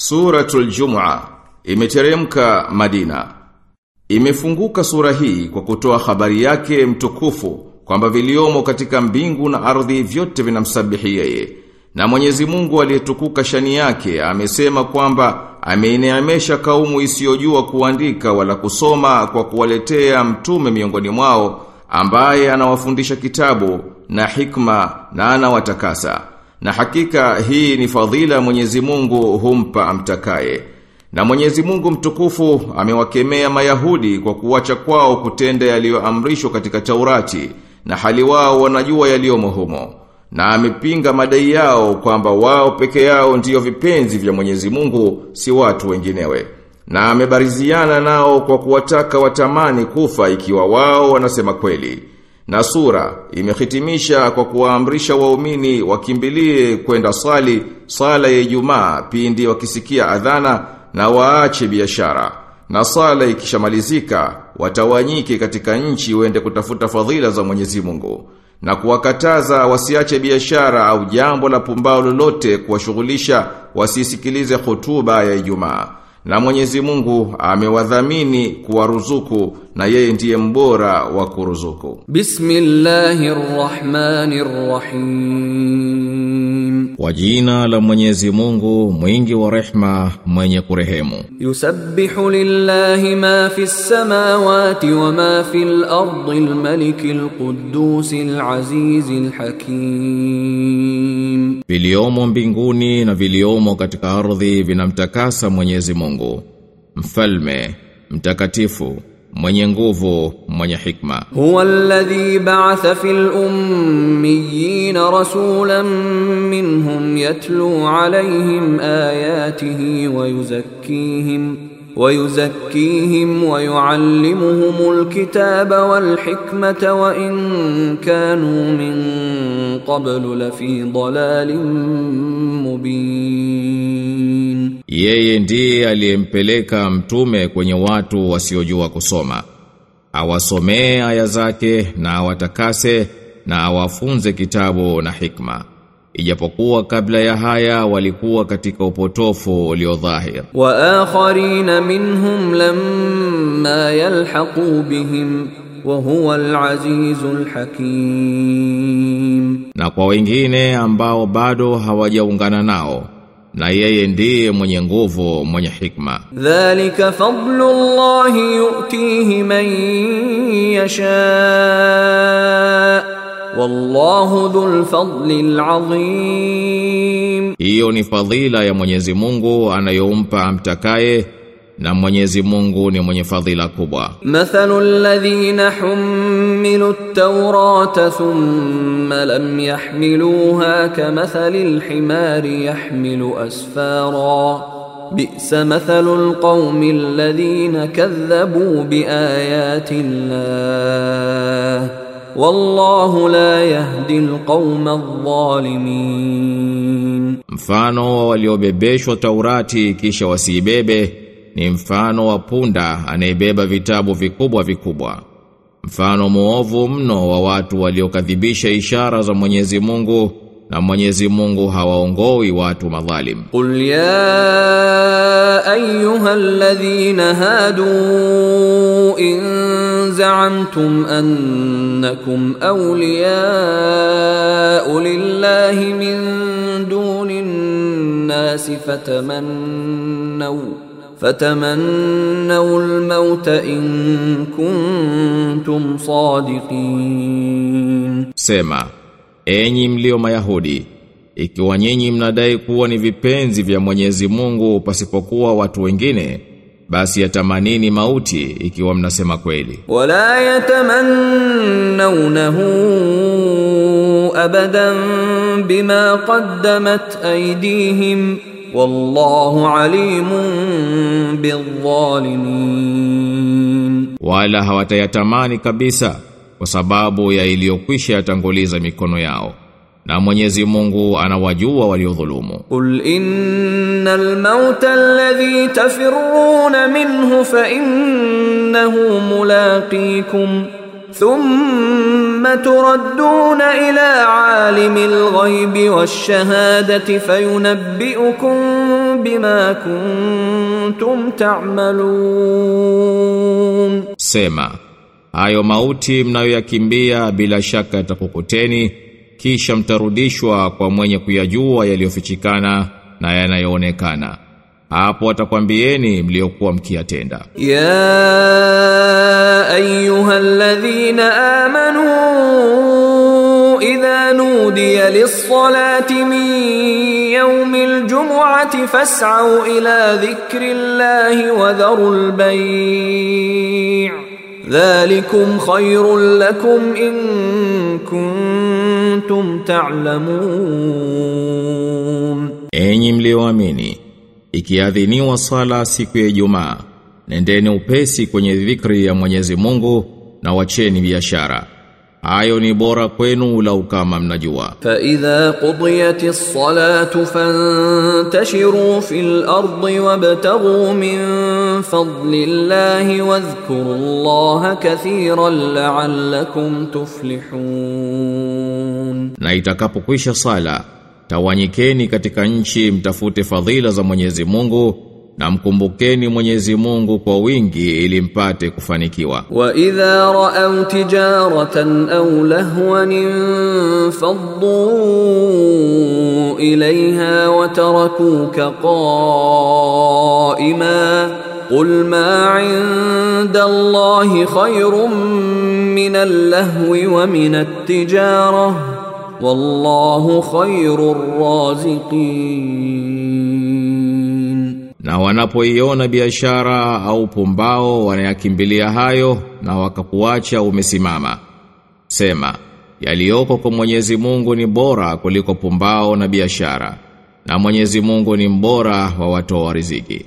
Suratul Jum'a imeteremka Madina. Imefunguka sura hii kwa kutoa habari yake mtukufu kwamba viliomo katika mbingu na ardhi vyote vinamsabihi yeye. Na Mwenyezi Mungu aliyetukuka shani yake amesema kwamba ameineemesha kaumu isiyojua kuandika wala kusoma kwa kuwaletea mtume miongoni mwao ambaye anawafundisha kitabu na hikma na anawatakasa. Na hakika hii ni fadhila Mwenyezi Mungu humpa amtakaye. Na Mwenyezi Mungu mtukufu amewakemea Mayahudi kwa kuwacha kwao kutenda yaliyoamrishwa katika Taurati na hali wao wanajua yaliyomo humo. Na amepinga madai yao kwamba wao peke yao ndiyo vipenzi vya Mwenyezi Mungu si watu wenginewe. Na amebariziana nao kwa kuwataka watamani kufa ikiwa wao wanasema kweli. Na sura imehitimisha kwa kuwaamrisha waumini wakimbilie kwenda swali sala ya Ijumaa pindi wakisikia adhana na waache biashara. Na sala ikishamalizika watawanyike katika nchi wende kutafuta fadhila za Mwenyezi Mungu na kuwakataza wasiache biashara au jambo la pumbao lolote kuwashughulisha wasisikilize hotuba ya Ijumaa. Na Mwenyezi Mungu amewadhamini kuwaruzuku na yeye ndiye mbora wa kuruzuku. Bismillahirrahmanirrahim. Kwa jina la Mwenyezi Mungu mwingi wa rehma mwenye kurehemu. Yusabbihu lillahi ma fis samawati wa ma fil ardi al-malik al-quddus al-aziz al-hakim. Viliomo mbinguni na viliomo katika ardhi vinamtakasa Mwenyezi Mungu. Mfalme, mtakatifu, mwenye nguvu, mwenye hikma. Huwa alladhi ba'atha fil ummiyin rasulan minhum yatlu alayhim ayatihi wa yuzakkihim ويزكيهم ويعلمهم الكتاب والحكمة وإن كانوا من قبل لفي ضلال مبين Yeye ndiye aliyempeleka mtume kwenye watu wasiojua kusoma. Awasomee aya zake na awatakase na awafunze kitabu na hikma. ijapokuwa kabla ya haya walikuwa katika upotofu ulio dhahir. Wa akharin minhum lamma yalhaqu bihim wa huwa alaziz alhakim, na kwa wengine ambao bado hawajaungana nao na yeye ndiye mwenye nguvu mwenye hikma. Dhalika fadlullahi yu'tihi man yashaa يشاء والله ذو الفضل العظيم Hiyo ni fadhila ya Mwenyezi Mungu anayompa amtakaye na Mwenyezi Mungu ni mwenye fadhila kubwa. مثل الذين حملوا التوراة ثم لم يحملوها كمثل الحمار يحمل أسفارا بئس مثل القوم الذين كذبوا بآيات الله wallahu la yahdi alqauma adh-dhalimin, mfano wa waliobebeshwa Taurati kisha wasiibebe ni mfano wa punda anayebeba vitabu vikubwa vikubwa. Mfano muovu mno wa watu waliokadhibisha ishara za Mwenyezi Mungu na Mwenyezi Mungu hawaongoi watu madhalim. Qul ya ayyuhalladhina hadu in za'amtum annakum awliya'u lillahi min dunin nas fatamannaw فتمنوا الموت إن كنتم صادقين. Sema enyi mlio Mayahudi ikiwa nyinyi mnadai kuwa ni vipenzi vya Mwenyezi Mungu pasipokuwa watu wengine basi yatamanini mauti ikiwa mnasema kweli. Wala yatamannawnahu abadan bima qaddamat aydihim wallahu alimun bidhalimin wala hawatayatamani kabisa kwa sababu ya iliyokwisha yatanguliza mikono yao na Mwenyezi Mungu anawajua waliodhulumu. Qul innal mauta alladhi tafiruna minhu fa innahu mulaqikum thumma turadduna ila alimil ghaibi washahadati fayunabbi'ukum bima kuntum ta'malun. Sema hayo mauti mnayoyakimbia bila shaka yatakukuteni kisha mtarudishwa kwa mwenye kuyajua yaliyofichikana na yanayoonekana. Hapo atakwambieni mliokuwa mkiyatenda. Ya ayyuhalladhina amanu idha nudiya lis-salati min yawmil jum'ati fas'au ila dhikrillahi wa dharul bay' Dhalikum khayrun lakum in kuntum ta'lamun. Enyi mlioamini, ikiadhiniwa sala siku ya Ijumaa, nendeni upesi kwenye dhikri ya Mwenyezi Mungu na wacheni biashara. Ayo ni bora kwenu lau kama mnajua. Fa idha qudiyat as-salatu fantashiru fil ardi wabtaghu min fadlillahi wadhkurullaha kathiran la'allakum tuflihun, na itakapokwisha sala tawanyikeni katika nchi mtafute fadhila za Mwenyezi Mungu na mkumbukeni Mwenyezi Mungu kwa wingi ili mpate kufanikiwa. وإذا رأوا تجارة أو لهوا انفضوا إليها وتركوك قائما قل ما عند الله خير من اللهو ومن التجارة والله خير الرازقين Na wanapoiona biashara au pumbao wanayakimbilia hayo na wakakuacha umesimama. Sema, yaliyoko kwa Mwenyezi Mungu ni bora kuliko pumbao na biashara. Na Mwenyezi Mungu ni mbora wa watoa riziki.